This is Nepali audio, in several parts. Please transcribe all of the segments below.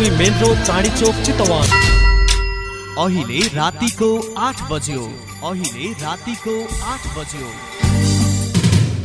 दुई मेन रोड चाँडी चोक चितवन। अहिले रातिको आठ बज्यो। अहिले रातिको आठ बज्यो।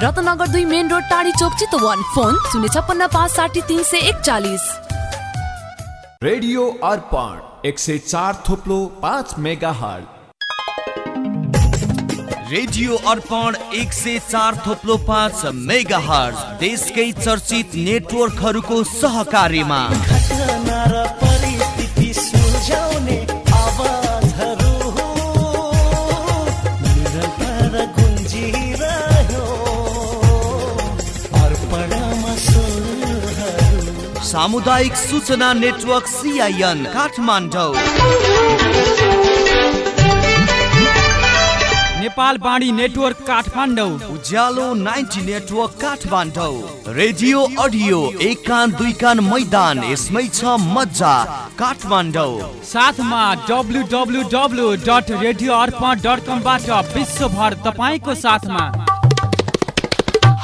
रत्नगर दुई मेन रोड टाढी चोक चितवन फोन शून्य छप्पन्न पाँच साठी तिन सय एकचालिस। रेडियो अर्पण एक सय चार थोप्लो पाँच मेगा हट रेडियो अर्पण एक सय चार थोप्लो पाँच मेगा हर्ज। देशकै चर्चित नेटवर्कहरूको सहकार्यमा। सामुदायिक सूचना network CIN Kathmandu. Nepal Bani network Kathmandu. Ujyaalo ninety network Kathmandu. Radio audio एक कान दुई कान मैदान यसमै छ मजा काठमाडौँ। साथमा W W W dot radio Arpan dot कमबाट विश्वभर तपाईँको साथमा।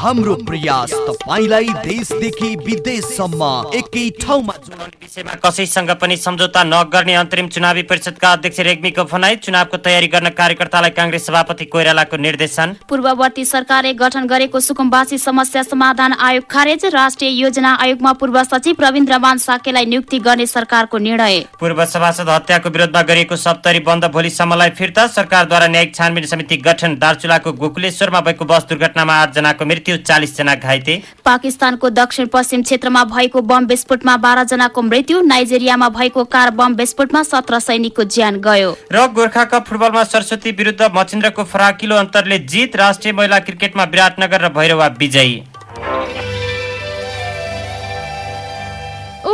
हाम्रो प्रयास तपाईँलाई देशदेखि विदेशसम्म एकै ठाउँमा विषयमा कसैसँग पनि सम्झौता नगर्ने अन्तरिम चुनावी परिषदका अध्यक्ष रेग्मीको भनाई चुनावको तयारी गर्न कार्यकर्तालाई काङ्ग्रेस सभापति कोइरालाको निर्देशन। पूर्ववर्ती सरकारले गठन गरेको सुकुम्बासी समस्या समाधान आयोग खारेज राष्ट्रिय योजना आयोगमा पूर्व सचिव रविन्द्र मान साकेलाई नियुक्ति गर्ने सरकारको निर्णय। पूर्व सभासद हत्याको विरोधमा गरिएको सप्तरी बन्द भोलिसम्मलाई फिर्ता सरकारद्वारा न्यायिक छानबिन समिति गठन दार्चुलाको गोकुलेश्वरमा भएको बस दुर्घटनामा आठजनाको मृत्यु चालिस जना घाइते। पाकिस्तानको दक्षिण पश्चिम क्षेत्रमा भएको बम विस्फोटमा बाह्र जनाको मृत्यु नाइजेरियामा भएको कार बम विस्फोटमा सत्र सैनिकको ज्यान गयो। र गोर्खा कप फुटबलमा सरस्वती विरुद्ध मचिन्द्रको फराकिलो अन्तरले जित राष्ट्रिय महिला क्रिकेटमा विराटनगर र भैरवा विजयी।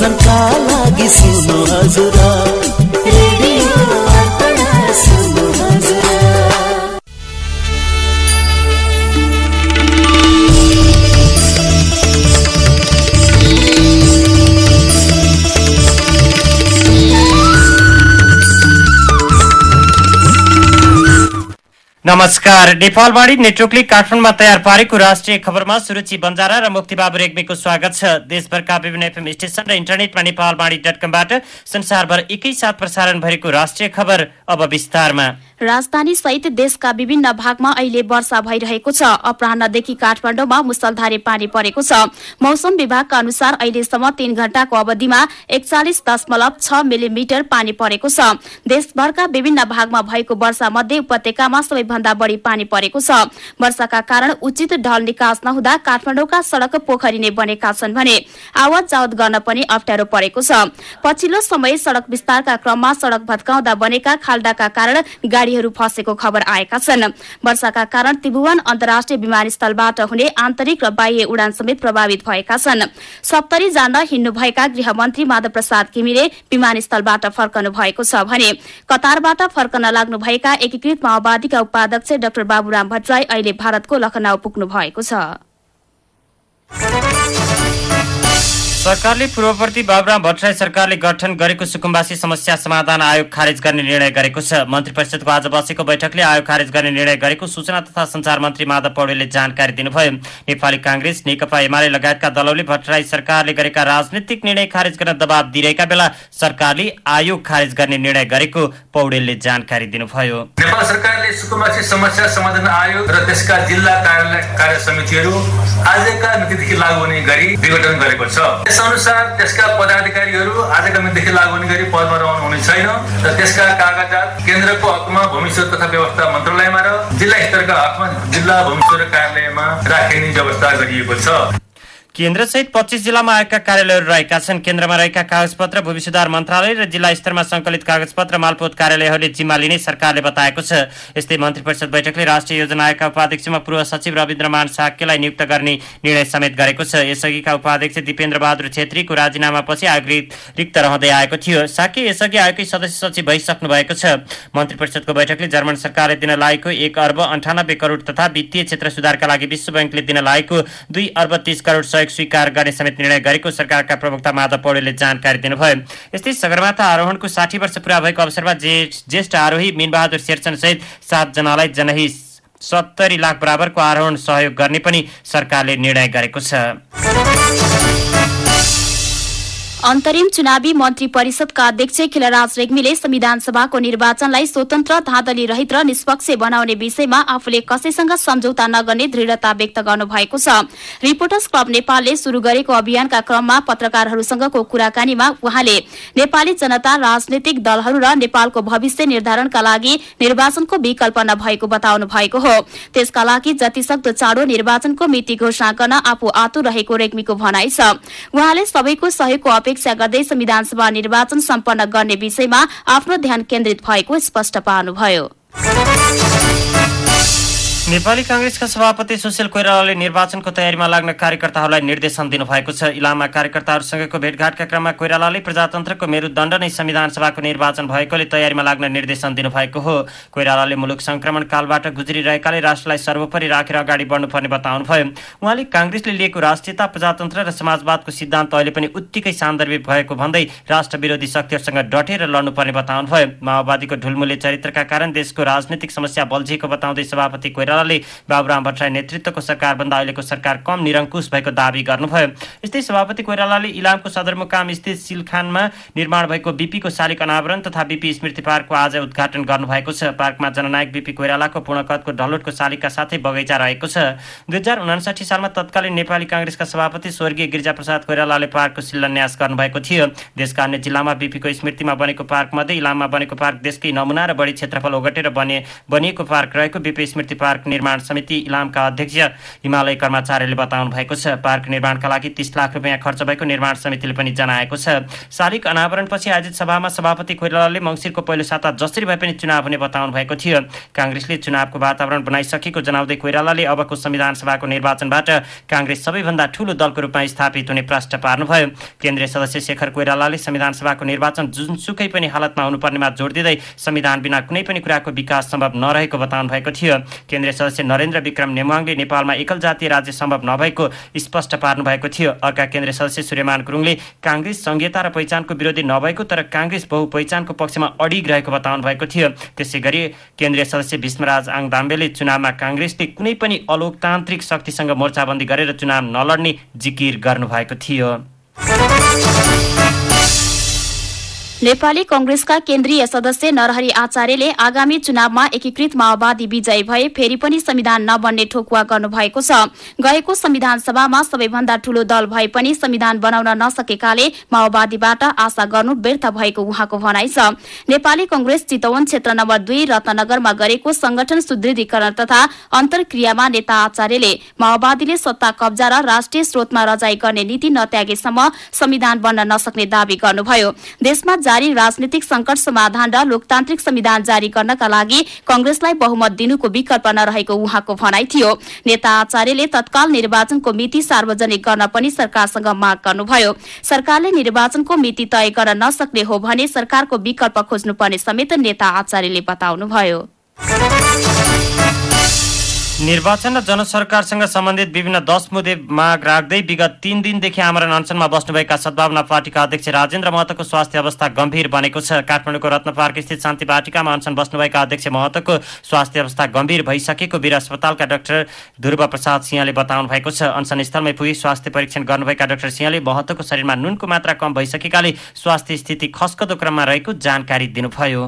मनोरञ्जनका लागि सुन्नु हजुर। नमस्कार। नेपालवाणी नेटवर्कले काठमाडौँमा तयार पारेको राष्ट्रिय खबरमा सुरुचि बन्जारा र मुक्ति बाबु रेग्मीको स्वागत छ। देशभरका विभिन्न एफएम स्टेशन र इन्टरनेटमा नेपालवाणी डट कमबाट संसारभर एकैसाथ प्रसारण भएको राष्ट्रिय खबर अब विस्तारमा। राजधानी सहित देशका विभिन्न भागमा अहिले वर्षा भइरहेको छ। अपराह्नदेखि काठमाडौँमा मुसलधारे पानी परेको छ। मौसम विभागका अनुसार अहिलेसम्म तीन घण्टाको अवधिमा एकचालिस दशमलव छ मिलिमिटर पानी परेको छ। देशभरका विभिन्न भागमा भएको वर्षा मध्ये उपत्यकामा सबैभन्दा भन्दा बढी पानी परेको छ। वर्षाका कारण उचित ढल निकास नहुँदा काठमाडौँका सड़क पोखरी नै बनेका छन् भने आवत जावत गर्न पनि अप्ठ्यारो परेको छ। पछिल्लो समय सड़क विस्तारका क्रममा सड़क भत्काउँदा बनेका खाल्डाका कारण गाड़ीहरू फँसेको खबर आएका छन्। वर्षाका कारण त्रिभुवन अन्तर्राष्ट्रिय विमानस्थलबाट हुने आन्तरिक र बाह्य उडान समेत प्रभावित भएका छन्। सप्तरी जान हिँड्नुभएका गृहमन्त्री माधव प्रसाद किमिरे विमानस्थलबाट फर्कनु भएको छ भने कतारबाट फर्कन लाग्नुभएका एकीकृत माओवादीका उपाध्यक्ष डाक्टर बाबुराम भट्टराई अहिले भारतको लखनऊ पुग्नु भएको छ। सरकारले पूर्ववर्ती बाबुराम भट्टराई सरकारले गठन गरेको सुकुम्बासी समस्या समाधान आयोग खारेज गर्ने निर्णय गरेको छ। मन्त्री परिषदको आज बसेको बैठकले आयोग खारेज गर्ने निर्णय गरेको सूचना तथा संचार मन्त्री माधव पौडेलले जानकारी दिनुभयो। नेपाली काङ्ग्रेस नेकपा एमाले लगायतका दलहरूले भट्टराई सरकारले गरेका राजनीतिक निर्णय खारेज गर्न दबाव दिइरहेका बेला सरकारले आयोग खारेज गर्ने निर्णय गरेको पौडेलले जानकारी दिनुभयो। नेपाल सरकारले सुकुम्बासी समस्या समाधान आयोग र त्यसका जिल्ला कार्य समितिहरू आजका मितिदेखि लागू हुने गरी विघटन गरेको छ। त्यसअनुसार त्यसका पदाधिकारीहरू आजका मितिदेखि लागू हुने गरी पदमा रहनु हुने छैन र त्यसका कागजात केन्द्रको हकमा भूमि तथा व्यवस्था मन्त्रालयमा र जिल्ला स्तरका हकमा जिल्ला भूमि स्रोत कार्यालयमा राखिने व्यवस्था गरिएको छ। केन्द्र सहित पच्चिस जिल्लामा आयोगका कार्यालयहरू रहेका छन्। केन्द्रमा रहेका कागजपत्र भूमि सुधार मन्त्रालय र जिल्ला स्तरमा संकलित कागजपत्र मालपोत कार्यालयहरूले जिम्मा लिने सरकारले बताएको छ। यस्तै मन्त्री परिषद बैठकले राष्ट्रिय योजना आयोगका उपाध्यक्षमा पूर्व सचिव रविन्द्रमान साक्यलाई नियुक्त गर्ने निर्णय समेत गरेको छ। यसअघिका उपाध्यक्ष दिपेन्द्र बहादुर छेत्रीको राजीनामापछि आयोग रिक्त रहँदै आएको थियो। साक्य यसअघि आयोगकै सदस्य सचिव भइसक्नु भएको छ। मन्त्री परिषदको बैठकले जर्मन सरकारले दिन लागेको एक अर्ब अन्ठानब्बे करोड तथा वित्तीय क्षेत्र सुधारका लागि विश्व ब्याङ्कले दिन लागेको दुई अर्ब तीस करोड सहयोग स्वीकार गर्ने समेत निर्णय गरेको सरकारका प्रवक्ता माधव पौडेलले जानकारी दिनुभयो। यस्तै सगरमाथा आरोहणको साठी वर्ष पूरा भएको अवसरमा ज्येष्ठ आरोही मिनबहादुर शेरचन सहित सातजनालाई जनही सत्तरी लाख बराबरको आरोहण सहयोग गर्ने पनि सरकारले निर्णय गरेको छ। अन्तरिम चुनावी मन्त्री परिषदका अध्यक्ष खिलराज रेग्मीले संविधान सभाको निर्वाचनलाई स्वतन्त्र धाँधली रहित र निष्पक्ष बनाउने विषयमा आफूले कसैसँग सम्झौता नगर्ने दृढता व्यक्त गर्नु भएको छ। रिपोर्टर्स क्लब नेपालले शुरू गरेको अभियानका क्रममा पत्रकारहरूसँगको कुराकानीमा उहाँले नेपाली जनता राजनैतिक दलहरू र नेपालको भविष्य निर्धारणका लागि निर्वाचनको विकल्प नभएको बताउनु भएको हो। त्यसका लागि जतिसक्दो चाँडो निर्वाचनको मिति घोषणा गर्न आफू आतुर रहेको रेग्मीको भनाइ छ। उहाँले सबैको सहयोगको अपेक्षा गर्दै संविधान सभा निर्वाचन सम्पन्न गर्ने विषयमा आफ्नो ध्यान केन्द्रित भएको स्पष्ट पार्नुभयो। नेपाली काङ्ग्रेसका सभापति सुशील कोइरालाले निर्वाचनको तयारीमा लाग्न कार्यकर्ताहरूलाई निर्देशन दिनुभएको छ। इलाममा कार्यकर्ताहरूसँगको भेटघाटका क्रममा कोइरालाले प्रजातन्त्रको मेरुदण्ड नै संविधान सभाको निर्वाचन भएकोले तयारीमा लाग्न निर्देशन दिनुभएको हो। कोइरालाले मुलुक संक्रमण कालबाट गुज्रिरहेकाले राष्ट्रलाई सर्वोपरि राखेर अगाडि बढ्नुपर्ने बताउनुभयो। उहाँले काङ्ग्रेसले लिएको राष्ट्रियता प्रजातन्त्र र समाजवादको सिद्धान्त अहिले पनि उत्तिकै सान्दर्भिक भएको भन्दै राष्ट्र विरोधी शक्तिहरूसँग डटेर लड्नुपर्ने बताउनुभयो। माओवादीको ढुलमुले चरित्रका कारण देशको राजनीतिक समस्या बल्झिएको बताउँदै सभापति कोइराला कोइरालाले बाबुराम भट्टराई नेतृत्वको सरकारभन्दा अहिलेको सरकार कम निरङ्कुश भएको दावी गर्नुभयो। यस्तै सभापति कोइरालाले इलामको सदरमुकाम स्थित सिलखानमा निर्माण भएको बिपीको शालिक अनावरण तथा बिपी स्मृति पार्कको आज उद्घाटन गर्नुभएको छ। पार्कमा जननायक बिपी कोइरालाको पूर्णकदको ढलोटको शालिका साथै बगैँचा रहेको छ। दुई हजार उनासाठी सालमा तत्कालीन नेपाली काङ्ग्रेसका सभापति स्वर्गीय गिरिजाप्रसाद कोइरालाले पार्कको शिलान्यास गर्नुभएको थियो। देशका अन्य जिल्लामा बिपीको स्मृतिमा बनेको पार्क मध्ये इलाममा बनेको पार्क देशकै नमुना र बढी क्षेत्रफल ओगटेर बने बनिएको पार्क रहेको बिपी स्मृति पार्क निर्माण समिति इलामका अध्यक्ष हिमालय कर्मचारीले बताउनु भएको छ पार्क निर्माणका लागि तीस लाख रुपियाँ खर्च भएको निर्माण समितिले पनि जनाएको छ। शारीरिक अनावरणपछि आयोजित सभामा सभापति कोइरालाले मङ्सिरको पहिलो साता जसरी भए पनि चुनाव हुने बताउनु भएको थियो। काङ्ग्रेसले चुनावको वातावरण बनाइसकेको जनाउँदै कोइरालाले अबको संविधान सभाको निर्वाचनबाट काङ्ग्रेस सबैभन्दा ठूलो दलको रूपमा स्थापित हुने प्रश्न पार्नुभयो। केन्द्रीय सदस्य शेखर कोइरालाले संविधान सभाको निर्वाचन जुनसुकै पनि हालतमा हुनुपर्नेमा जोड दिँदै संविधान बिना कुनै पनि कुराको विकास सम्भव नरहेको बताउनु भएको थियो। केन्द्रीय सदस्य नरेन्द्र विक्रम नेमाङले नेपालमा एकल जातीय राज्य सम्भव नभएको स्पष्ट पार्नु भएको थियो। अर्का केन्द्रीय सदस्य सूर्यमान गुरुङले काङ्ग्रेस संहिता र पहिचानको विरोधी नभएको तर काङ्ग्रेस बहु पहिचानको पक्षमा अडिग रहेको बताउनु भएको थियो। त्यसै गरी केन्द्रीय सदस्य भीष्मराज आङ दाम्बेले चुनावमा काङ्ग्रेसले कुनै पनि अलोकतान्त्रिक शक्तिसँग मोर्चाबन्दी गरेर चुनाव नलड्ने जिकिर गर्नुभएको थियो। नेपाली कंग्रेसका केन्द्रीय सदस्य नरहरि आचार्यले आगामी चुनावमा एकीकृत माओवादी विजय भए फेरि पनि संविधान नबन्ने ठोकुवा गर्नुभएको छ। गएको संविधान सभामा सबैभन्दा ठूलो दल भए पनि संविधान बनाउन नसकेकाले माओवादीबाट आशा गर्नु व्यर्थ भएको उहाँको भनाइ छ। नेपाली कंग्रेस चितवन क्षेत्र नम्बर दुई रत्नगरमा गरेको संगठन सुदृढीकरण तथा अन्तर्क्रियामा नेता आचार्यले माओवादीले सत्ता कब्जा र राष्ट्रिय स्रोतमा रजाई गर्ने नीति नत्यागेसम्म संविधान बन्न नसक्ने दावी गर्नुभयो। देशमा जारी राजनीतिक संकट समाधान र लोकतान्त्रिक संविधान जारी गर्नका लागि कंग्रेसलाई बहुमत दिनुको विकल्प नरहेको उहाँको भनाइ थियो। नेता आचार्यले तत्काल निर्वाचनको मिति सार्वजनिक गर्न पनि सरकारसँग माग गर्नुभयो। सरकारले निर्वाचनको मिति तय गर्न नसक्ने हो भने सरकारको विकल्प खोज्नुपर्ने समेत नेता आचार्यले बताउनुभयो। निर्वाचन र जनसरकारसँग सम्बन्धित विभिन्न दश मुद्दे माग राख्दै विगत तीन दिनदेखि आमरण अनसनमा बस्नुभएका सद्भावना पार्टीका अध्यक्ष राजेन्द्र महतोको स्वास्थ्य अवस्था गम्भीर बनेको छ। काठमाडौँको रत्न पार्क स्थित शान्ति वाटिकामा अनसन बस्नुभएका अध्यक्ष महतोको स्वास्थ्य अवस्था गम्भीर भइसकेको वीर अस्पतालका डाक्टर ध्रुव प्रसाद सिंहले बताउनु भएको छ। अनसन स्थलमै पुगी स्वास्थ्य परीक्षण गर्नुभएका डाक्टर सिंहले महतोको शरीरमा नुनको मात्रा कम भइसकेकाले स्वास्थ्य स्थिति खस्कदो क्रममा रहेको जानकारी दिनुभयो।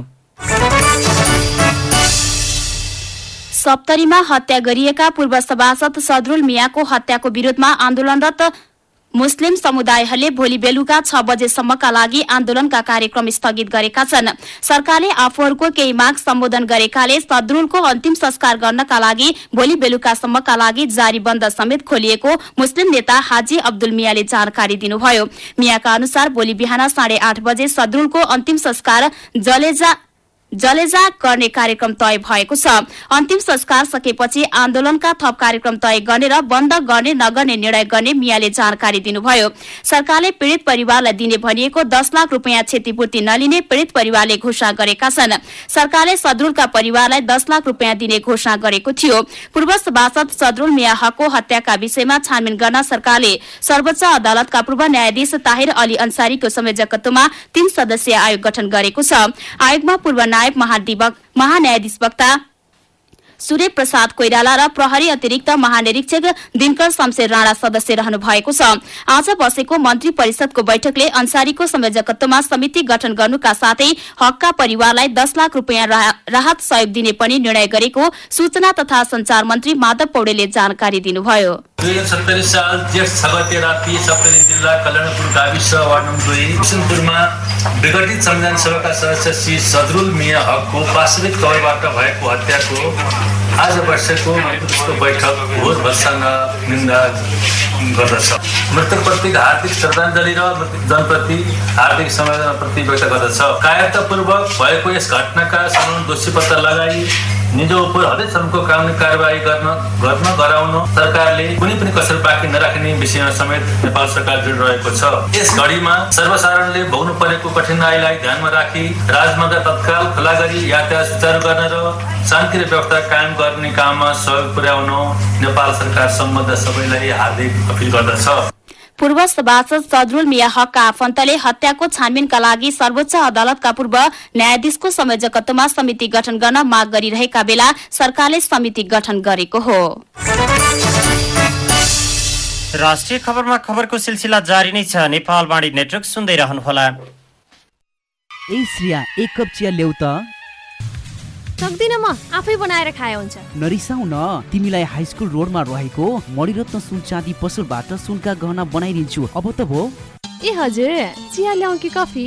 सप्तरीमा हत्या गरिएका पूर्व सभासद सदरुल मियाको हत्याको विरोधमा आन्दोलनरत मुस्लिम समुदायहरूले भोलि बेलुका छ बजेसम्मका लागि आन्दोलनका कार्यक्रम स्थगित गरेका छन्। सरकारले आफूहरूको केही माग सम्बोधन गरेकाले सदरुलको अन्तिम संस्कार गर्नका लागि भोलि बेलुकासम्मका लागि जारी बन्द समेत खोलिएको मुस्लिम नेता हाजी अब्दुल मियाले जानकारी दिनुभयो। मियाका अनुसार भोलि बिहान साढे आठ बजे सदरुलको अन्तिम संस्कार जलेजा जलेजा गर्ने कार्यक्रम तय भएको छ। अन्तिम संस्कार सकेपछि आन्दोलनका थप कार्यक्रम तय गर्ने र बन्द गर्ने नगर्ने निर्णय गर्ने मियाले जानकारी दिनुभयो। सरकारले पीड़ित परिवारलाई दिने भनिएको दस लाख रूपियाँ क्षतिपूर्ति नलिने पीड़ित परिवारले घोषणा गरेका छन्। सरकारले सदरुलका परिवारलाई दस लाख रूपियाँ दिने घोषणा गरेको थियो। पूर्व सभासद सदरुल मिया हकको हत्याका विषयमा छानबिन गर्न सरकारले सर्वोच्च अदालतका पूर्व न्यायाधीश ताहिर अली अन्सारीको संयोजकत्वमा तीन सदस्यीय आयोग गठन गरेको छ। आयोगमा पूर्व नायब महान्यायाधीश वक्ता सूर्य प्रसाद कोइराला र प्रहरी अतिरिक्त महानिरीक्षक दिनकर शमशेर राणा सदस्य रहनु भएको छ। आज बसेको मन्त्री परिषदको बैठकले अन्सारीको संयोजकत्वमा समिति गठन गर्नुका साथै हकका परिवारलाई दस लाख रूपियाँ राहत सहयोग दिने पनि निर्णय गरेको सूचना तथा संचार मन्त्री माधव पौडेलले जानकारी दिनुभयो। दुई हजार सत्तरी साल जेठ छ गते राति सप्तरी जिल्ला कल्याणपुर गाविस वार्ड नम्बर दुई किसनपुरमा विघटित संविधान सभाका सदस्य श्री सदरुल मिया हकको वास्तविक तौरबाट भएको हत्याको आज वर्षको बैठक घोर भत्सँग निन्दा गर्दछ। मृतकप्रति हार्दिक श्रद्धाञ्जली र जनप्रति हार्दिक संवेदना प्रति व्यक्त गर्दछ। कायरतापूर्वक भएको यस घटनाका समान दोषी पत्ता लगाई निज उप हदैसम्मको कानुनी कारवाही गर्न गर्न गराउन सरकारले कुनै पनि कसर बाँकी नराख्ने विषयमा समेत नेपाल सरकार रहेको छ यस घडीमा सर्वसाधारणले भोग्नु परेको कठिनाईलाई ध्यानमा राखी राजमार्ग तत्काल खुला गरी यातायात सुचारू गर्न र शान्ति र व्यवस्था कायम गर्ने काममा सहयोग पुर्याउन नेपाल सरकार सम्बद्ध सबैलाई हार्दिक अपिल गर्दछ। पूर्व सभासद सदरुल मिया हकका आफन्तले हत्याको छानबिनका लागि सर्वोच्च अदालतका पूर्व न्यायाधीशको संयोजकत्वमा समिति गठन गर्न माग गरिरहेका बेला सरकारले समिति गठन गरेको हो। राष्ट्रिय खबरमा खबरको सिलसिला जारी नै छ। नेपाल बाणी नेटवर्क सुन्दै रहनुहोला। ए श्रिया एक कप चिया ल्याउ त सक्दिनँ म आफै बनाएर खाए हुन्छ। नरिसाउ न तिमीलाई हाई स्कुल रोडमा रहेको मणिरत्न सुन चाँदी पसलबाट सुनका गहना बनाइदिन्छु। अब त भो। ए हजुर चिया ल्याउँ कि कफी?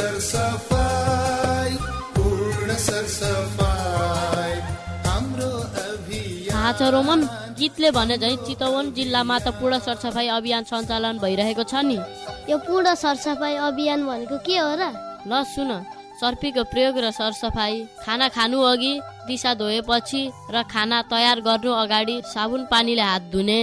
सरसफाई पूर्ण सरसफाई। हाम्रो अभियान। थाहा छ रोमन गीतले भने झै चितवन जिल्लामा त पूर्ण सरसफाइ अभियान सञ्चालन भइरहेको छ नि। यो पूर्ण सरसफाइ अभियान भनेको के हो र? ल सुन सर्पीको प्रयोग र सरसफाइ खाना खानु अघि दिशा धोएपछि र खाना तयार गर्नु अगाडि साबुन पानीले हात धुने।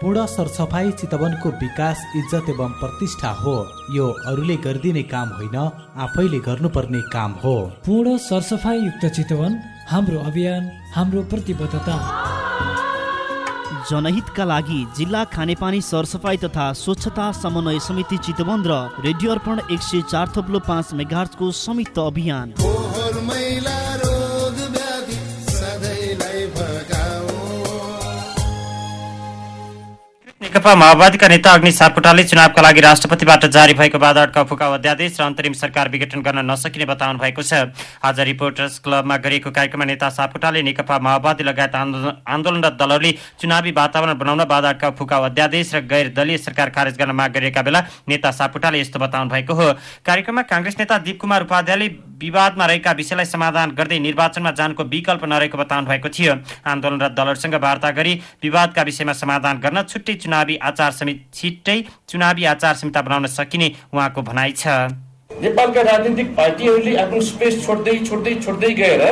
पूर्ण सरसफाई चितवनको विकास इज्जत एवं प्रतिष्ठा हो। यो अरूले गरिदिने काम होइन आफैले गर्नुपर्ने काम हो। पूर्ण सरसफाइ युक्त चितवन हाम्रो अभियान हाम्रो प्रतिबद्धता। जनहितका लागि जिल्ला खानेपानी सरसफाइ तथा स्वच्छता समन्वय समिति चितवन र रेडियो अर्पण एक सय चार थप्लो पाँच मेगार्सको संयुक्त अभियान। नेकपा माओवादीका नेता अग्नि सापकोटाले चुनावका लागि राष्ट्रपतिबाट जारी भएको बाधाटका फुकाउ अध्यादेश र अन्तरिम सरकार विघटन गर्न नसकिने बताउनु भएको छ। आज रिपोर्टर्स क्लबमा गरिएको कार्यक्रममा नेता सापकोटाले नेकपा माओवादी लगायत आन्दोलन आन्दोलनरत दलहरूले चुनावी वातावरण बनाउन बाधाटका फुकाउ अध्यादेश र गैर दलीय सरकार खारेज गर्न माग गरिएका बेला नेता सापकोटाले यस्तो बताउनु भएको हो। कार्यक्रममा काङ्ग्रेस नेता दीप कुमार उपाध्यायले विवादमा रहेका विषयलाई समाधान गर्दै निर्वाचनमा जानको विकल्प नरहेको बताउनु भएको थियो। आन्दोलनरत दलहरूसँग वार्ता गरी विवादका विषयमा समाधान गर्न छुट्टै चुनावी आचार संहिता छिट्टै चुनावी आचार संहिता बनाउन सकिने उहाँको भनाइ छ। नेपालका राजनीतिक पार्टीहरूले आफ्नो स्पेस छोड्दै छोड्दै छोड्दै गएर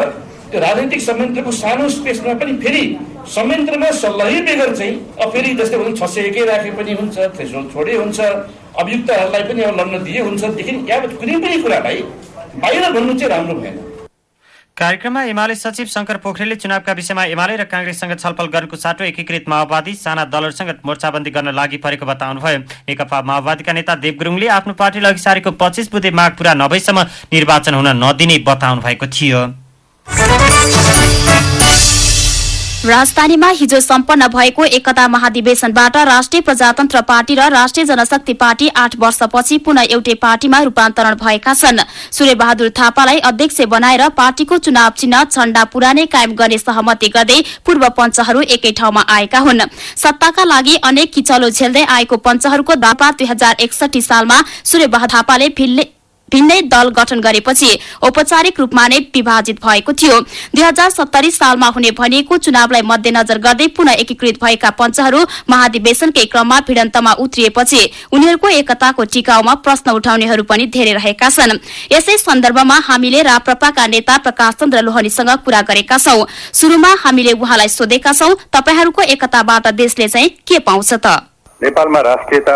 त्यो राजनीतिक संयन्त्रको सानो स्पेसमा पनि फेरि संयन्त्रमा सल्लाहै बेगर चाहिँ अब फेरि जस्तै भनौँ छ सय एकै राखे पनि हुन्छ थ्रेसोल्ड छोडे हुन्छ अभियुक्तहरूलाई पनि अब लड्न दिए हुन्छ। देखि यावत कुनै पनि कुरालाई बाहिर भन्नु चाहिँ राम्रो भएन। कार्यक्रममा एमाले सचिव शङ्कर पोखरेलले चुनावका विषयमा एमाले र काङ्ग्रेससँग छलफल गर्नुको साटो एकीकृत माओवादी साना दलहरूसँग मोर्चाबन्दी गर्न लागि परेको बताउनुभयो। नेकपा माओवादीका नेता देव गुरुङले आफ्नो पार्टीले अघि सारेको पच्चिस बुधे माग पूरा नभएसम्म निर्वाचन हुन नदिने बताउनु भएको थियो। राजधानीमा हिजो सम्पन्न भएको एकता महाधिवेशनबाट राष्ट्रिय प्रजातन्त्र पार्टी र राष्ट्रिय जनशक्ति पार्टी आठ वर्षपछि पुनः एउटै पार्टीमा रूपान्तरण भएका छन्। सूर्यबहादुर थापालाई अध्यक्ष बनाएर पार्टीको चुनाव चिन्ह झण्डा पुरानै कायम गर्ने सहमति गर्दै पूर्व पञ्चहरू एकै ठाउँमा आएका हुन्। सत्ताका लागि अनेक किचलो झेल्दै आएको पञ्चहरूको दापा दुई सालमा सूर्यबहादुर थापाले भिन्नै दल गठन गरेपछि औपचारिक रूपमा नै विभाजित भएको थियो। दुई हजार सत्तरी सालमा हुने भनिएको चुनावलाई मध्यनजर गर्दै पुनः एकीकृत भएका पञ्चहरू महाधिवेशनकै क्रममा भिडन्तमा उत्रिएपछि उनीहरूको एकताको टिकाउमा प्रश्न उठाउनेहरू पनि धेरै रहेका छन्। यसै सन्दर्भमा हामीले राप्रपाका नेता प्रकाश चन्द्र लोहनीसँग कुरा गरेका छौं। शुरूमा हामीले उहाँलाई सोधेका छौं तपाईँहरूको एकताबाट देशले चाहिँ के पाउँछ त? नेपालमा राष्ट्रियता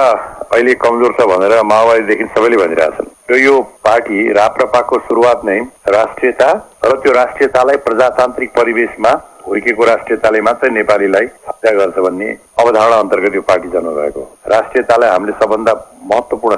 अहिले कमजोर छ भनेर माओवादीदेखि सबैले भनिरहेछन् र यो पार्टी राप्रपाको सुरुवात नै राष्ट्रियता र त्यो राष्ट्रियतालाई प्रजातान्त्रिक परिवेशमा हुर्केको राष्ट्रियताले मात्रै नेपालीलाई हत्या गर्छ भन्ने अवधारणा अन्तर्गत यो पार्टी जन्म भएको। राष्ट्रियतालाई हामीले सबभन्दा महत्वपूर्ण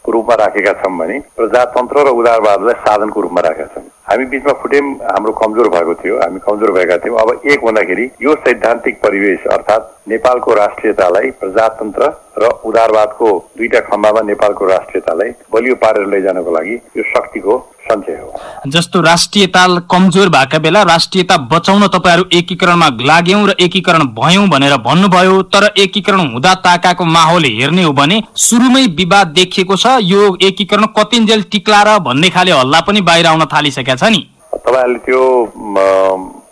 साध्यको रूपमा राखेका छौँ भने प्रजातन्त्र र उदारवादलाई साधनको रूपमा राखेका छौँ हामी बिचमा फुटेम हाम्रो कमजोर भएको थियो हामी कमजोर भएका थियौँ। अब एक हुँदाखेरि यो सैद्धान्तिक परिवेश अर्थात् नेपालको राष्ट्रियतालाई प्रजातन्त्र र उदारवादको दुईटा खम्बामा नेपालको राष्ट्रियतालाई बलियो पारेर लैजानको लागि यो शक्तिको सञ्चय हो। जस्तो राष्ट्रियता कमजोर भएका बेला राष्ट्रियता बचाउन तपाईँहरू एकीकरणमा लाग्यौं र एकीकरण भयौं भनेर भन्नुभयो तर एकीकरण हुँदा ताकाको माहौल हेर्ने हो भने सुरुमै विवाद देखिएको छ। यो एकीकरण कतिन्जेल टिक्ला र भन्ने खाले हल्ला पनि बाहिर आउन थालिसकेका छ नि। तपाईँहरूले त्यो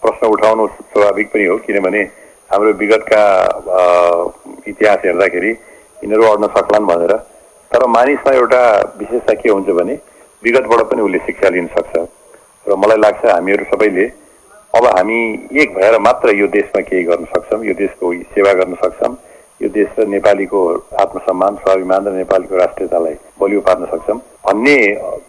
प्रश्न उठाउनु स्वाभाविक पनि हो किनभने हाम्रो विगतका इतिहास हेर्दाखेरि यिनीहरू अड्न सक्लान् भनेर। तर मानिसमा एउटा विशेषता के हुन्छ भने विगतबाट पनि उसले शिक्षा लिन सक्छ। र मलाई लाग्छ हामीहरू सबैले अब हामी एक भएर मात्र यो देशमा केही गर्न सक्छौँ यो देशको सेवा गर्न सक्छौँ। यो देश र नेपालीको आत्मसम्मान स्वाभिमान र नेपालीको राष्ट्रियतालाई बलियो पार्न सक्छौँ भन्ने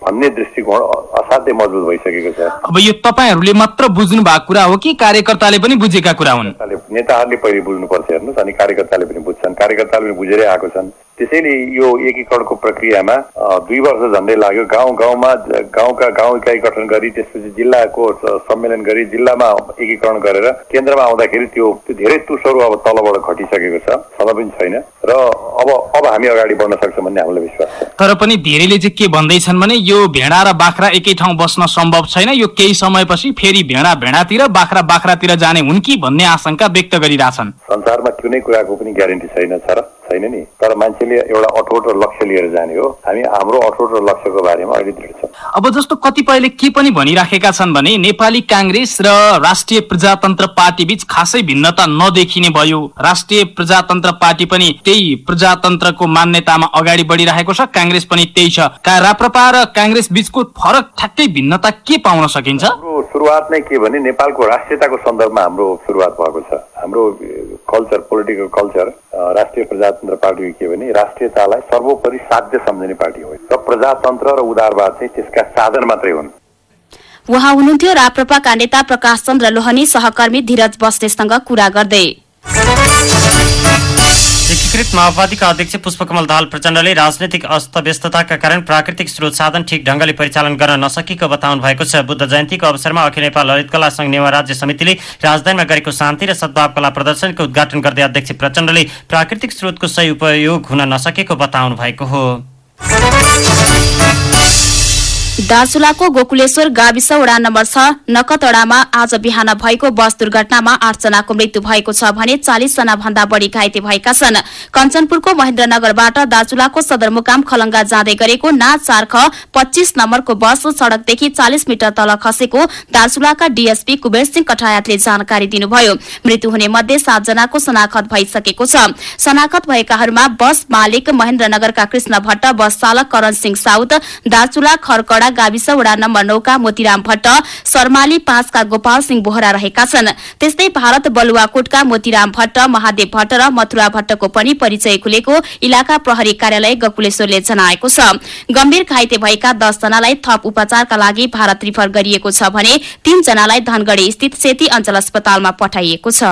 भन्ने दृष्टिकोण असाध्यै मजबुत भइसकेको छ। अब यो तपाईँहरूले मात्र बुझ्नु भएको कुरा हो कि कार्यकर्ताले पनि बुझेका कुरा हुन्? नेताहरूले पहिले बुझ्नुपर्छ हेर्नुहोस् अनि कार्यकर्ताले पनि बुझ्छन्। कार्यकर्ताले पनि बुझेरै आएको छन्। त्यसैले यो एकीकरणको प्रक्रियामा दुई वर्ष झन्डै लाग्यो। गाउँ गाउँमा गाउँका गाउँ इकाइ गठन गरी त्यसपछि जिल्लाको सम्मेलन गरी जिल्लामा एकीकरण गरेर केन्द्रमा आउँदाखेरि त्यो धेरै तुसहरू अब तलबाट घटिसकेको छ। छन पनि छैन। र अब अब हामी अगाडि बढ्न सक्छौँ भन्ने हामीलाई विश्वास छ। तर पनि धेरैले चाहिँ के भन्दैछन् भने यो भेडा र बाख्रा एकै ठाउँ बस्न सम्भव छैन। यो केही समयपछि फेरि भेडा भेडातिर बाख्रा बाख्रातिर जाने हुन् कि भन्ने आशंका व्यक्त गरिरहेछन्। संसारमा कुनै कुराको पनि ग्यारेन्टी छैन छ र छैन नि। तर मान्छेले एउटा अठोट र लक्ष्य लिएर जाने हो। हामी हाम्रो अठोट र लक्ष्यको बारेमा अहिले दृढ छौँ। अब जस्तो कतिपयले के पनि भनिराखेका छन् भने नेपाली काङ्ग्रेस र राष्ट्रिय प्रजातन्त्र पार्टी बीच खासै भिन्नता नदेखिने भयो। राष्ट्रिय प्रजातन्त्र पार्टी पनि त्यही प्रजातन्त्रको मान्यतामा अगाडि बढिरहेको छ काङ्ग्रेस पनि त्यही छ। का राप्रपा र काङ्ग्रेस बीचको फरक ठ्याक्कै भिन्नता के पाउन सकिन्छ? सुरुवात नै के भने नेपालको राष्ट्रियताको सन्दर्भमा हाम्रो सुरुवात भएको छ। हाम्रो कल्चर पोलिटिकल कल्चर राष्ट्रिय पार्टी के भने राष्ट्रियतालाई सर्वोपरि साध्य सम्झने पार्टी हो। र प्रजातन्त्र र उदारवाद चाहिँ त्यसका साधन मात्रै हुन्। उहाँ हुनुहुन्थ्यो राप्रपाका नेता प्रकाश चन्द्र लोहनी सहकर्मी धीरज बस्नेतसँग कुरा गर्दै। एकीकृत माओवादीका अध्यक्ष पुष्पकमल दाहाल प्रचण्डले राजनैतिक अस्तव्यस्तताका कारण प्राकृतिक स्रोत साधन ठिक ढंगले परिचालन गर्न नसकेको बताउनु भएको छ। बुद्ध जयन्तीको अवसरमा अखिल नेपाल ललित कला संघ नेवा राज्य समितिले राजधानीमा गरेको शान्ति र सद्भाव कला प्रदर्शनको उद्घाटन गर्दै अध्यक्ष प्रचण्डले प्राकृतिक स्रोतको सही उपयोग हुन नसकेको बताउनु भएको हो। दार्चुलाको गोकुलेश्वर गाविस वडा नम्बर छ नकतडामा आज बिहान भएको बस दुर्घटनामा आठजनाको मृत्यु भएको छ भने चालिसजना भन्दा बढ़ी घाइते भएका छन्। कञ्चनपुरको महेन्द्रनगरबाट दार्चुलाको सदरमुकाम खलंगा जाँदै गरेको ना चार ख पच्चीस नम्बरको बस सड़कदेखि चालिस मिटर तल खसेको दार्चुलाका डीएसपी कुबेर सिंह कठायतले जानकारी दिनुभयो। मृत्यु हुने मध्ये सातजनाको शनाखत भइसकेको छ। शनाखत भएकाहरूमा बस मालिक महेन्द्रनगरका कृष्ण भट्ट बस चालक करण सिंह साउद दार्चुला खरकडा गाविस वडा नम्बर नौका मोतीराम भट्ट शर्माली पाँचका गोपाल सिंह बोहरा रहेका छन्। त्यस्तै भारत बलुवाकोटका मोतीराम भट्ट महादेव भट्ट र मथुरा भट्टको पनि परिचय खुलेको इलाका प्रहरी कार्यालय गकुलेश्वरले जनाएको छ। गम्भीर घाइते भएका दसजनालाई थप उपचारका लागि भारत रिफर गरिएको छ भने तीनजनालाई धनगढ़ी स्थित सेती अञ्चल अस्पतालमा पठाइएको छ।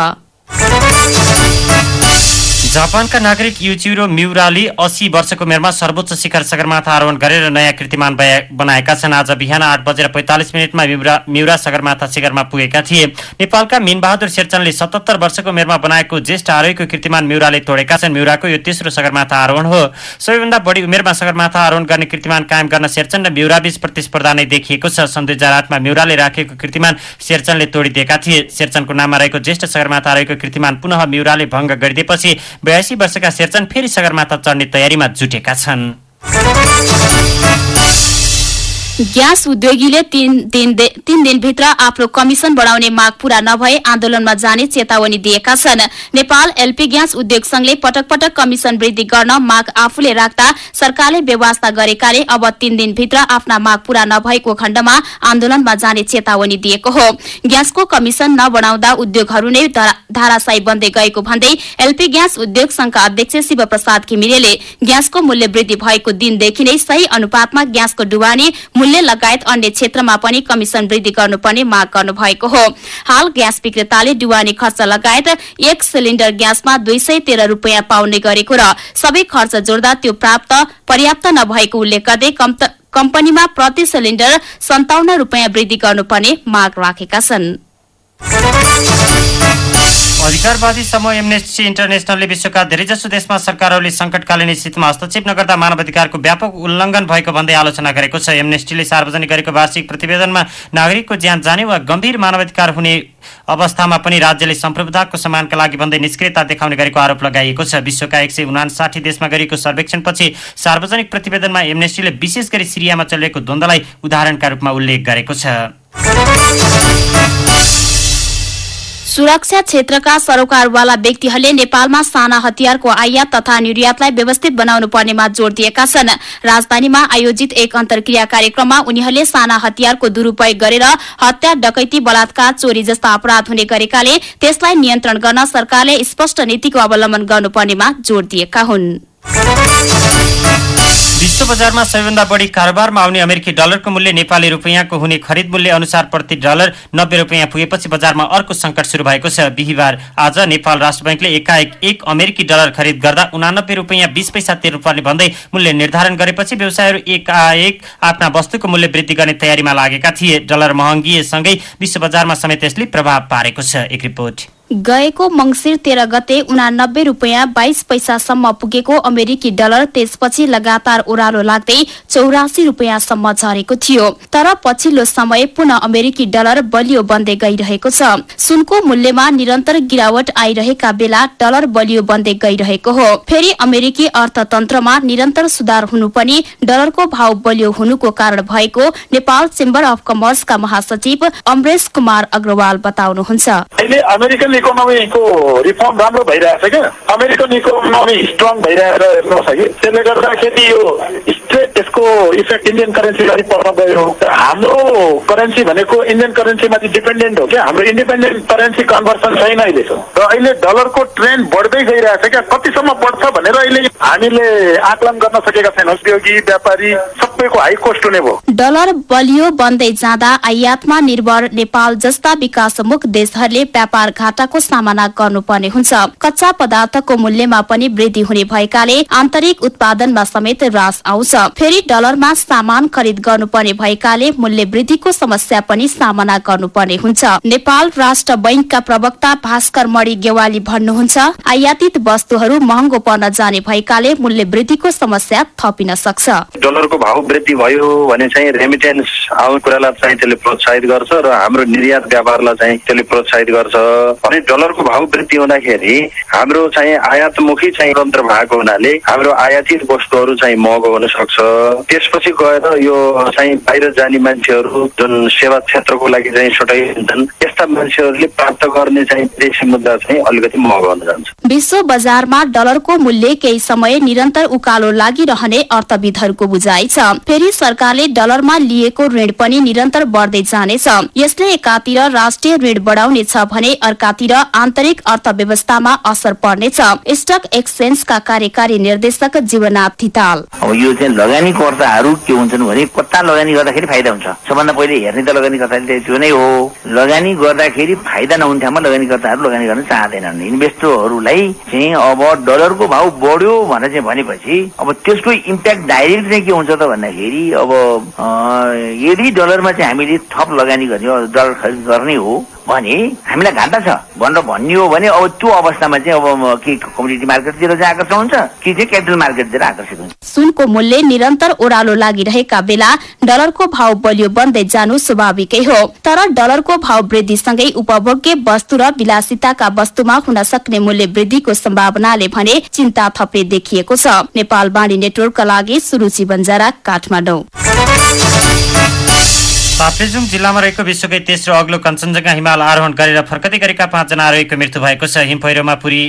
जापानका नागरिक युचिरो म्युराले अस्सी वर्षको उमेरमा सर्वोच्च शिखर सगरमाथा आरोहण गरेर नयाँ कीर्तिमान बनाएका छन्। आज बिहान आठ बजेर पैंतालिस मिनटमा म्युरा सगरमाथा शिखरमा पुगेका थिए। नेपालका मिनबहादुर शेरचनले सतहत्तर वर्षको उमेरमा बनाएको ज्येष्ठ आरोहीको कीर्तिमान म्युराले तोडेका छन्। म्युराको यो तेस्रो सगरमाथा आरोहण हो। सबैभन्दा बढी उमेरमा सगरमाथा आरोहण गर्ने कीर्तिमान कायम गर्न शेरचन र म्युराबीच प्रतिस्पर्धा नै देखिएको छ। सन् दुई हजार आठमा म्युराले राखेको कीर्तिमान शेरचनले तोडिदिएका थिए। शेरचनको नाममा रहेको ज्येष्ठ सगरमाथा आरोहीको कीर्तिमान पुनः म्युराले भङ्ग गरिदिएपछि बयासी वर्षका शेरचन फेरि सगरमाथा चढ्ने तयारीमा जुटेका छन्। ग्यास उद्योगीले तीन दिन तीन दिनभित्र आफ्नो कमिशन बढ़ाउने माग पूरा नभए आन्दोलनमा जाने चेतावनी दिएका छन्। नेपाल एलपी ग्यास उद्योग संघले पटक पटक कमिशन वृद्धि गर्न माग आफूले राख्दा सरकारले व्यवस्था गरेकाले अब तीन दिनभित्र आफ्ना माग पूरा नभएको खण्डमा आन्दोलनमा जाने चेतावनी दिएको हो। ग्यासको कमिशन नबढ़ाउँदा उद्योगहरू नै धाराशायी बन्दै गएको भन्दै एलपी ग्यास उद्योग संघका अध्यक्ष शिव प्रसाद घिमिरेले ग्यासको मूल्य वृद्धि भएको दिनदेखि नै सही अनुपातमा ग्यासको डुबानी मूल्य लगायत अन्य क्षेत्रमा पनि कमिशन वृद्धि गर्नुपर्ने माग गर्नु भएको हो। हाल ग्यास विक्रेताले डुवानी खर्च लगायत एक सिलिण्डर ग्यासमा दुई सय तेह्र रूपियाँ पाउने गरेको र सबै खर्च जोड्दा त्यो प्राप्त पर्याप्त नभएको उल्लेख गर्दै कम्पनीमा प्रति सिलिण्डर सन्ताउन्न रूपियाँ वृद्धि गर्नुपर्ने माग राखेका छन्। अधिकारवादी समूह एमनेस्टी इन्टरनेसनलले विश्वका धेरैजसो देशमा सरकारहरूले संकटकालीन स्थितिमा हस्तक्षेप नगर्दा मानवाधिकारको व्यापक उल्लङ्घन भएको भन्दै आलोचना गरेको छ। एमनेस्टीले सार्वजनिक गरेको वार्षिक प्रतिवेदनमा नागरिकको ज्यान जाने वा गम्भीर मानवाधिकार हुने अवस्थामा पनि राज्यले सम्प्रभुताको सम्मानका लागि भन्दै निष्क्रियता देखाउने गरेको आरोप लगाइएको छ। विश्वका एक सय उनासाठी देशमा गरिएको सर्वेक्षणपछि सार्वजनिक प्रतिवेदनमा एमनेस्टीले विशेष गरी सिरियामा चलिरहेको द्वन्द्वलाई उदाहरणका रूपमा उल्लेख गरेको छ। सुरक्षा क्षेत्रका सरोकारवाला व्यक्तिहरूले नेपालमा साना हतियारको आयात तथा निर्यातलाई व्यवस्थित बनाउनु पर्नेमा जोड़ दिएका छन्। राजधानीमा आयोजित एक अन्तर्क्रिया कार्यक्रममा उनीहरूले साना हतियारको दुरूपयोग गरेर हत्या डकैती बलात्कार चोरी जस्ता अपराध हुने गरेकाले त्यसलाई नियन्त्रण गर्न सरकारले स्पष्ट नीतिको अवलम्बन गर्नुपर्नेमा जोड़ दिएका हुन्। विश्व बजारमा सबैभन्दा बढी कारोबारमा आउने अमेरिकी डलरको मूल्य नेपाली रुपियाँको हुने खरिद मूल्य अनुसार प्रति डलर नब्बे रुपियाँ पुगेपछि बजारमा अर्को सङ्कट सुरु भएको छ। बिहिबार आज नेपाल राष्ट्र ब्याङ्कले एकाएक एक अमेरिकी डलर खरिद गर्दा उनानब्बे रुपियाँ बिस पैसा तिर्नुपर्ने भन्दै मूल्य निर्धारण गरेपछि व्यवसायहरू एकाएक आफ्ना वस्तुको मूल्य वृद्धि गर्ने तयारीमा लागेका थिए। डलर महँगिएसँगै विश्व बजारमा समेत यसले प्रभाव पारेको छ। एक रिपोर्ट। गएको मंगिर तेह्र गते उनानब्बे रुपियाँ बाइस पैसासम्म पुगेको अमेरिकी डलर त्यसपछि लगातार ओह्रालो लाग्दै चौरासी रुपियाँसम्म झरेको थियो। तर पछिल्लो समय पुनः अमेरिकी डलर बलियो बन्दै गइरहेको छ। सुनको मूल्यमा निरन्तर गिरावट आइरहेका बेला डलर बलियो बन्दै गइरहेको हो। फेरि अमेरिकी अर्थतन्त्रमा निरन्तर सुधार हुनु पनि डलरको भाव बलियो हुनुको कारण भएको नेपाल चेम्बर अफ कमर्सका महासचिव अमरेश कुमार अग्रवाल बताउनुहुन्छ। इकोनोमीको रिफर्म राम्रो भइरहेछ क्या? अमेरिकन इकोनोमी स्ट्रङ भइरहेर हेर्नुहोस् कि त्यसले गर्दाखेरि यो स्ट्रेट त्यसको इफेक्ट इन्डियन करेन्सीलाई पर्न गयो। हाम्रो करेन्सी भनेको इन्डियन करेन्सीमाथि डिपेन्डेन्ट हो क्या? हाम्रो इन्डिपेन्डेन्ट करेन्सी कन्भर्सन छैन अहिलेसम्म। र अहिले डलरको ट्रेन्ड बढ्दै गइरहेछ क्या? कतिसम्म बढ्छ भनेर अहिले हामीले आकलन गर्न सकेका छैनौँ। उद्योगी व्यापारी सबैको हाई कोस्ट हुने भयो। डलर बलियो बन्दै जाँदा आयातमा निर्भर नेपाल जस्ता विकासोन्मुख देशहरूले व्यापार घाटाको सामना गर्नुपर्ने हुन्छ। कच्चा पदार्थको मूल्यमा पनि वृद्धि हुने भएकाले आन्तरिक उत्पादनमा समेत ह्रास आउँछ। फेरि डलरमा सामान खरिद गर्नुपर्ने भएकाले मूल्य वृद्धिको समस्या पनि सामना गर्नुपर्ने हुन्छ। नेपाल राष्ट्र बैंकका प्रवक्ता भास्कर मणि गेवाली भन्नुहुन्छ आयातित वस्तुहरू महँगो पर्न जाने भएकाले मूल्य वृद्धिको समस्या थपिन सक्छ। डलरको भाव वृद्धि भयो भने चाहिँ रेमिटेन्स आउने कुरालाई चाहिँ त्यसले प्रोत्साहित गर्छ र हाम्रो निर्यात व्यापारलाई चाहिँ त्यसले प्रोत्साहित गर्छ। अनि डलरको भाव वृद्धि हुँदाखेरि हाम्रो चाहिँ आयातमुखी चाहिँ तन्त्र भएको हुनाले हाम्रो आयातित वस्तुहरू चाहिँ महँगो हुन सक्छ। त्यसपछि गएर यो चाहिँ बाहिर जाने मान्छेहरू जुन सेवा क्षेत्रको लागि चाहिँ छुट्टै हुन्छन् यस्ता मान्छेहरूले प्राप्त गर्ने चाहिँ विदेशी मुद्दा चाहिँ अलिकति महँगो हुन जान्छ। विश्व बजारमा डलरको मूल्य केही समय निरन्तर उकालो लागिरहने अर्थविदहरूको बुझाइ छ। फेरि सरकारले डलरमा लिएको ऋण पनि निरन्तर बढ्दै जानेछ। यसले एकातिर राष्ट्रिय ऋण बढाउनेछ भने अर्कातिर आन्तरिक अर्थव्यवस्थामा असर पर्नेछ। स्टक एक्सचेन्जका कार्यकारी निर्देशक जीवनाथ थिताल। अब यो चाहिँ लगानीकर्ताहरू के हुन्छन् भने कता लगानी गर्दाखेरि फाइदा हुन्छ। सबभन्दा पहिले हेर्ने त लगानीकर्ताले त्यो नै हो। लगानी गर्दाखेरि फाइदा नहुने ठाउँमा लगानीकर्ताहरू लगानी गर्न चाहँदैनन्। इन्भेस्टरहरूलाई चाहिँ अब डलरको भाउ बढ्यो भनेर चाहिँ भनेपछि अब त्यसको इम्प्याक्ट डाइरेक्ट चाहिँ के हुन्छ त भन्दाखेरि अब यदि डलरमा चाहिँ हामीले थप लगानी गर्ने डलर खरिद गर्ने हो भने हामीलाई घाटा छ। भनेर भन्ने हो भने अब त्यो अवस्थामा चाहिँ अब के कमोडिटी मार्केटतिर चाहिँ आकर्षण हुन्छ कि चाहिँ क्यापिटल मार्केटतिर आकर्षित हुन्छ। सुनको मूल्य निरन्तर ओह्रालो लागिरहेका बेला डलरको भाव बलियो बन्दै जानु स्वाभाविकै हो। तर डलरको भाव वृद्धिसँगै उपभोग्य वस्तु र विलासिताका वस्तुमा हुन सक्ने मूल्य वृद्धिको सम्भावनाले भने चिन्ता थप्ने देखिएको छ। नेपाल बाणी नेटवर्कका लागि सुरुचि बन्जारा काठमाडौँ। ताप्लेजुङ जिल्लामा रहेको विश्वकै तेस्रो अग्लो कञ्चनजङ्घा हिमाल आरोहण गरेर फर्कदै गरेका पाँचजना आरोहीको मृत्यु भएको छ। हिम पहिरोमा पुरी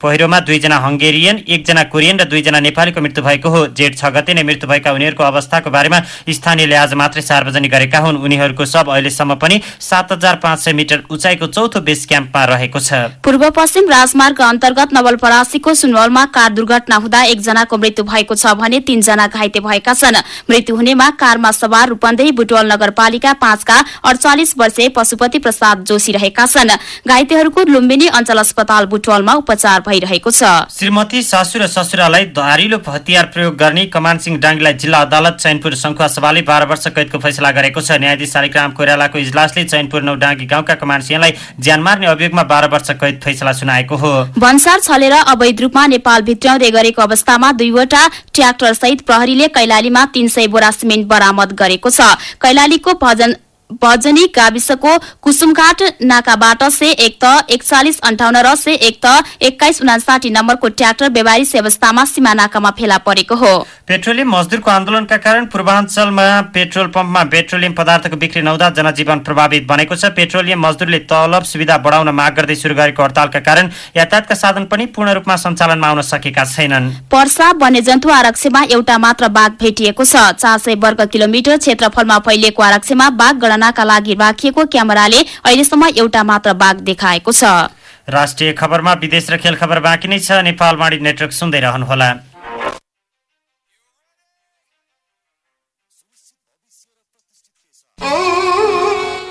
पहिरोमा दुईजना हङ्गेरियन एकजना कोरियन र दुईजना नेपालीको मृत्यु भएको हो। जेठ छ गते नै मृत्यु भएका उनीहरूको अवस्थाको बारेमा स्थानीयले आज मात्रै सार्वजनिक गरेका हुन्। उनीहरूको सब अहिलेसम्म पनि सात हजार पाँच सय मिटर उचाइको चौथो बेस क्याम्पमा रहेको छ। पूर्व पश्चिम राजमार्ग अन्तर्गत नवलपरासीको सुनवलमा कार दुर्घटना हुँदा एकजनाको मृत्यु भएको छ भने तीनजना घाइते भएका छन्। मृत्यु हुनेमा कारमा सवार रूपन्देही बुटवल नगरपालिका पाँचका अडचालिस वर्षीय पशुपति प्रसाद जोशी रहेका छन्। घाइतेहरूको लुम्बिनी अञ्चल अस्पताल बुटवलमा उपचार भइरहेको छ। श्रीमती सासु र ससुरालाई धारिलो हतियार प्रयोग गर्ने कमान सिंह डाङ्गीलाई जिल्ला अदालत चैनपुर शङ्खुवा सभाले बाह्र वर्ष कैदको फैसला गरेको छ। न्यायाधीश शालिग्राम कोइरालाको इजलासले चैनपुर नौडाङ्गी गाउँका कमान सिंहलाई ज्यान मार्ने अभियोगमा बाह्र वर्ष कैद फैसला सुनाएको हो। भन्सार छलेर अवैध रूपमा नेपाल भित्राउँदै गरेको अवस्थामा दुईवटा ट्र्याक्टर सहित प्रहरीले कैलालीमा तीन सय बोरा सिमेन्ट बरामद गरेको छ। कैलालीको भजन भजनी गाविसको कुसुमघाट नाकाबाट से एक त एकचालिस अन्ठाउन्न र से एक त एक्काइस उनासाठी नम्बरको ट्र्याक्टर व्यवहारिक अवस्थामा सीमा नाकामा फेला परेको हो। पेट्रोलियम मजदुरको आन्दोलनका कारण पूर्वाञ्चलमा पेट्रोल पम्पमा पेट्रोलियम पदार्थको बिक्री नहुँदा जनजीवन प्रभावित बनेको छ। पेट्रोलियम मजदुरले तलब सुविधा बढाउन माग गर्दै शुरू गरेको हड़तालका कारण यातायातका साधन पनि पूर्ण रूपमा सञ्चालनमा आउन सकेका छैनन्। पर्सा वन्यजन्तु आरक्षमा एउटा मात्र बाघ भेटिएको छ। चार सय वर्ग किलोमिटर क्षेत्रफलमा फैलिएको आरक्षमा बाघ गणनाका लागि राखिएको क्यामेराले अहिलेसम्म एउटा मात्र बाघ देखाएको छ। राष्ट्रिय खबरमा विदेश र खेल खबर बाँकी नै छ। नेपाल वाणी नेटवर्क सुन्दै रहनुहोला।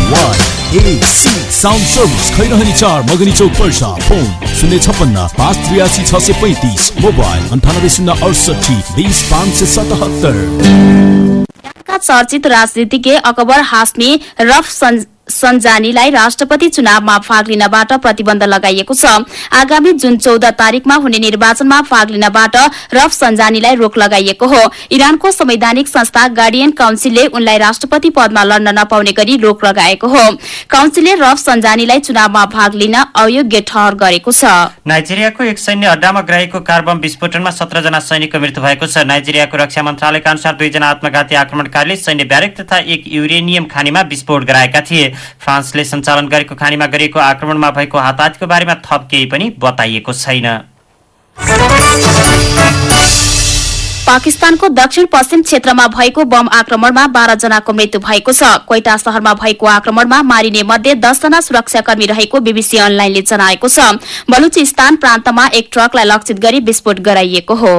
एसी साउन्ड सर्भिस खैरहनी चार मगनी चौक पर्सा फोन शून्य छप्पन्न पाँच त्रियासी छ सय पैँतिस मोबाइल अन्ठानब्बे शून्य अडसठी बिस पाँच सय सतहत्तर चर्चित राजनीतिज्ञ अकबर हासमी रफ सन्- सन्जानीलाई राष्ट्रपति चुनावमा भाग लिनबाट प्रतिबन्ध लगाइएको छ। आगामी जुन चौध तारिकमा हुने निर्वाचनमा भाग लिनबाट रफ सन्जानीलाई रोक लगाइएको हो। इरानको संवैधानिक संस्था गार्डियन काउन्सिलले उनलाई राष्ट्रपति पदमा लड्न नपाउने गरी रोक लगाएको हो। काउन्सिलले रफ सन्जानीलाई चुनावमा भाग लिन अयोग्य ठहर गरेको छ। नाइजेरियाको एक सैन्य अड्डामा गराएको कार बम विस्फोटनमा सत्रजना सैनिकको मृत्यु भएको छ। नाइजेरियाको रक्षा मन्त्रालयका अनुसार दुईजना आत्मघाती आक्रमणकारीले सैन्य ब्यारेक तथा एक युरेनियम खानीमा विस्फोट गराएका थिए। फ्रान्सले सञ्चालन गरेको खानीमा गरिएको आक्रमणमा भएको हाताहातको बारेमा थप केही पनि बताइएको छैन। पाकिस्तानको दक्षिण पश्चिम क्षेत्रमा भएको बम आक्रमणमा बाह्र जनाको मृत्यु भएको छ। कोइटा शहरमा भएको आक्रमणमा मारिने मध्ये दसजना सुरक्षाकर्मी रहेको बीबीसी अनलाइनले जनाएको छ। बलुचिस्तान प्रान्तमा एक ट्रकलाई लक्षित गरी विस्फोट गराइएको हो।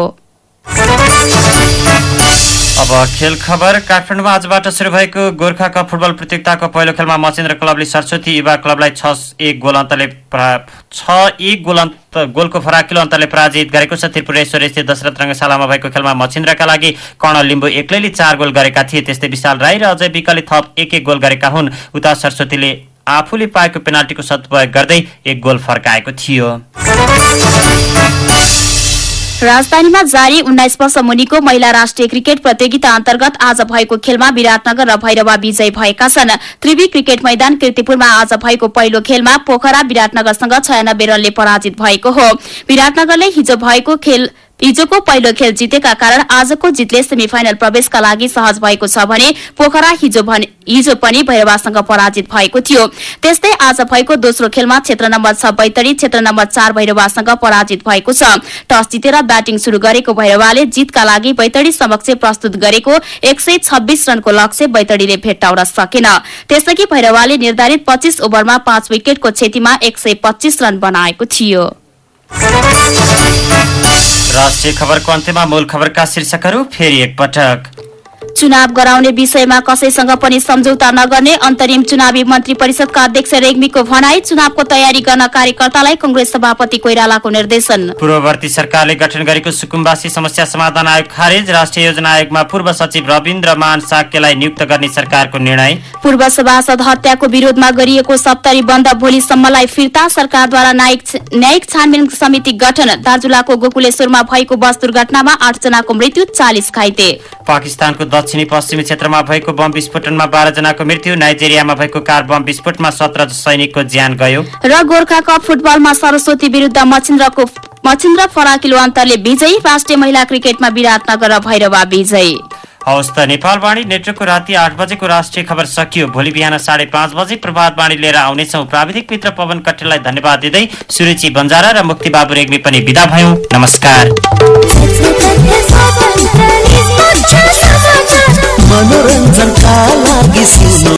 अब खेल खबर काठमाडौँमा आजबाट सुरु भएको गोर्खा कप फुटबल प्रतियोगिताको पहिलो खेलमा मचेन्द्र क्लबले सरस्वती युवा क्लबलाई छ एक गोल अन्तरले परा- छ एक गोल अन्त गोलको फराकिलो अन्तरले पराजित गरेको छ। त्रिपुरेश्वर स्थित दशरथ रङ्गशालामा भएको खेलमा मचिन्द्रका लागि कर्ण लिम्बू एक्लैले चार गोल गरेका थिए। त्यस्तै विशाल राई र अजय विकले थप एक एक गोल गरेका हुन्। उता सरस्वतीले आफूले पाएको पेनाल्टीको सदुपयोग गर्दै एक गोल फर्काएको थियो। राजधानीमा जारी उन्नाइस वर्ष मुनिको महिला राष्ट्रिय क्रिकेट प्रतियोगिता अन्तर्गत आज भएको खेलमा विराटनगर र भैरवा विजयी भएका छन्। त्रिवी क्रिकेट मैदान किर्तिपुरमा आज भएको पहिलो खेलमा पोखरा विराटनगरसँग छयानब्बे रनले पराजित भएको हो। विराटनगरले हिजो भएको खेल हिजोको पहिलो खेल जितेका कारण आजको जितले सेमिफाइनल प्रवेशका लागि सहज भएको छ भने पोखरा हिजो पनि भैरवासँग पराजित भएको थियो। त्यस्तै आज भएको दोस्रो खेलमा क्षेत्र नम्बर छ बैतडी क्षेत्र नम्बर चार भैरवासँग पराजित भएको छ। टस जितेर ब्याटिङ शुरू गरेको भैरवाले जितका लागि बैतडी समक्ष प्रस्तुत गरेको एक रनको लक्ष्य बैतडीले भेट्टाउन सकेन। त्यसअघि भैरवाले निर्धारित पच्चीस ओभरमा पाँच विकेटको क्षतिमा एक रन बनाएको थियो। राष्ट्रिय खबरको अन्त्यमा मूल खबरका शीर्षकहरू फेरि एकपटक। चुनाव गराउने विषयमा कसैसँग पनि सम्झौता नगर्ने अन्तरिम चुनावी मन्त्री परिषदका अध्यक्ष रेग्मीको भनाई चुनावको तयारी गर्न कार्यकर्तालाई कंग्रेस सभापति कोइरालाको निर्देशन। पूर्ववर्ती सरकारले गठन गरेको सुकुम्बासी समस्या समाधान आयोग खारेज राष्ट्रिय योजना आयोगमा पूर्व सचिव रविन्द्र मान साक्यलाई नियुक्त गर्ने सरकारको निर्णय। पूर्व सभासद हत्याको विरोधमा गरिएको सप्तरी बन्द भोलिसम्मलाई फिर्ता सरकारद्वारा न्यायिक छानबिन समिति गठन। दार्जुलाको गोकुलेश्वरमा भएको बस दुर्घटनामा आठजनाको मृत्यु चालिस घाइते। पाकिस्तानको दक्षिणी पश्चिमी क्षेत्रमा भएको बम विस्फोटनमा बाह्र जनाको मृत्यु नाइजेरियामा भएको कार बम विस्फोटमा सत्र सैनिकको ज्यान गयो। र गोर्खा कप फुटबलमा सरस्वती विरुद्ध मचिन्द्रको मचिन्द्र फराकिलो अन्तरले विजयी राष्ट्रिय महिला क्रिकेटमा विराटनगर र भैरवा विजयी। हवस् त नेपालवाणी नेटवर्कको राति आठ बजेको राष्ट्रिय खबर सकियो। भोलि बिहान साढे पाँच बजे प्रभात बाणी लिएर आउनेछौ। प्राविधिक मित्र पवन कटेललाई धन्यवाद दिँदै सुरुचि बन्जारा र मुक्ति बाबु रेग्मी पनि विदा भयौँ। नमस्कार। मनोरञ्जनका लागि सुन्नु